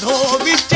धोविच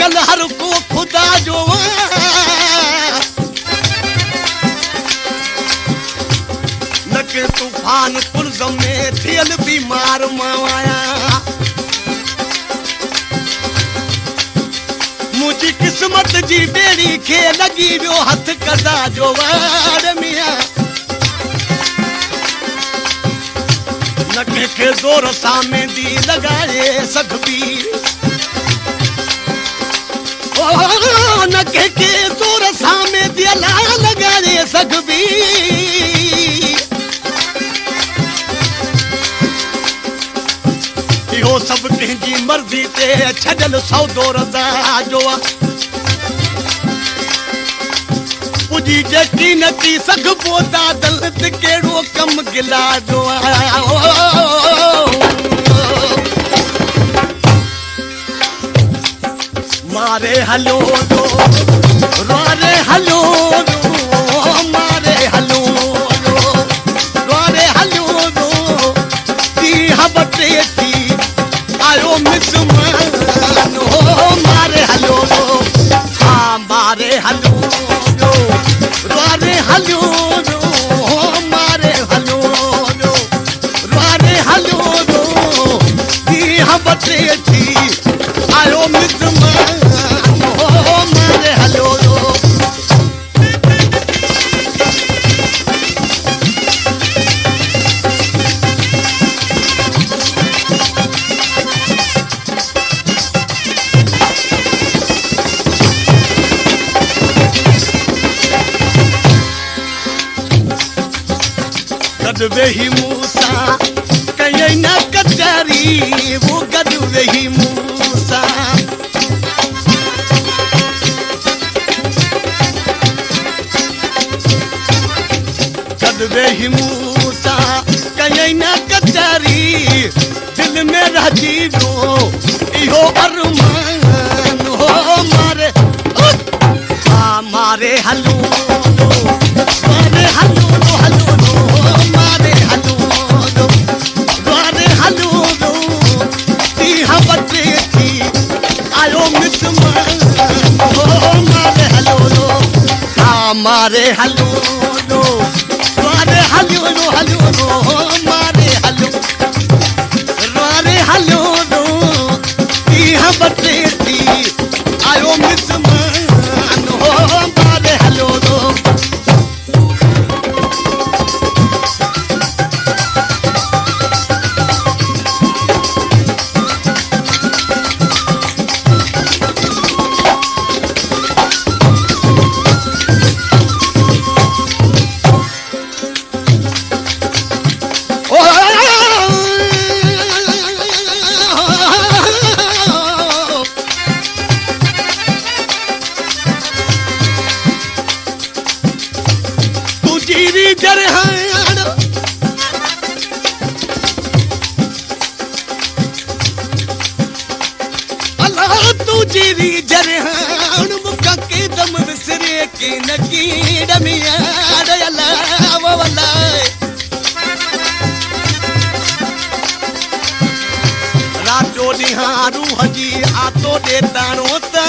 कल हर को खुदा जो लगे तूफान पुल जमे थियल बीमार मावाया मुझी किस्मत जी बेड़ी के लगी वो हाथ कजा जो वार मिया लगे के जोर सामे दी लगाए सगबी इहो सभु पंहिंजी मर्ज़ी ते छॾियल सौदो रज़ा नथी कहिड़ो कमाजो आयो हलो हलो गदवे ही मूसा कहीं ना कचारी वो गदवे ही मूसा गदवे ही मूसा कहीं ना कचारी दिल में राजी रो इहो अरमान हो मारे आ, मारे हलू मारे हलो हलो न हलो श्री गरहाना अल्लाह तू जीरी जरहान मुका के दम विसरे के नकी डमिया अल्लाह वो अल्लाह रातो निहारू हजी आतो दे तानो ता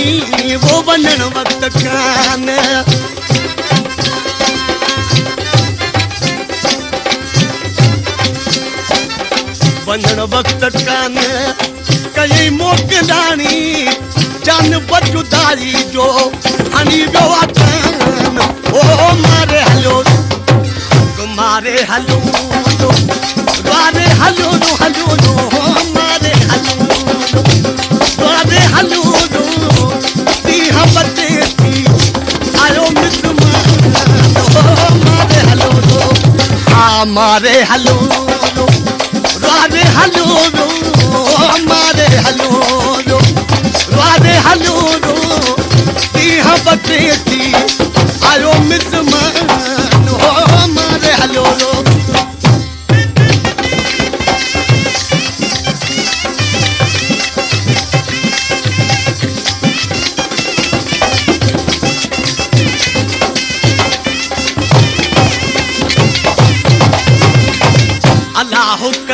नी वो वञण वक़्त कान वञण वक़्त कान कई मोकलाणी जान बचुदारी जो हनी वियो आहे ओ मारे हलो मारे hello hello hello hello hello hello hello हरो मित्र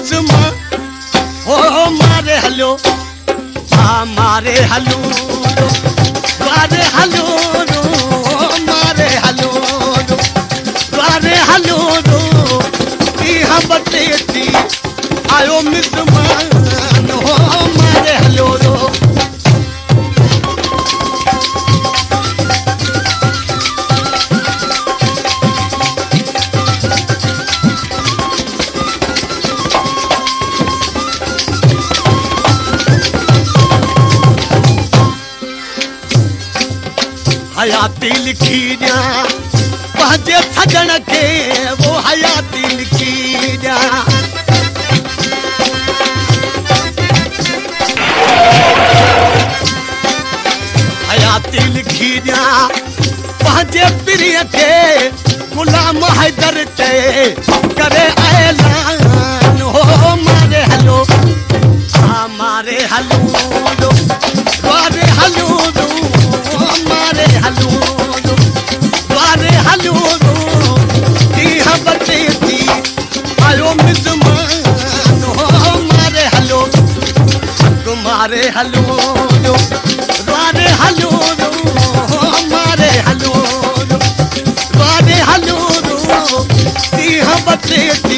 हो मारे हलो मारे हलो मारे हलो हयाती लिखी जा पंहिंजे के वो हयाती लिखी जा हयाती लिखी जा पंहिंजे पीढ़ीअ गुलाम हैदर चए करे ऐलान हलो ने हलो तव्हां हलो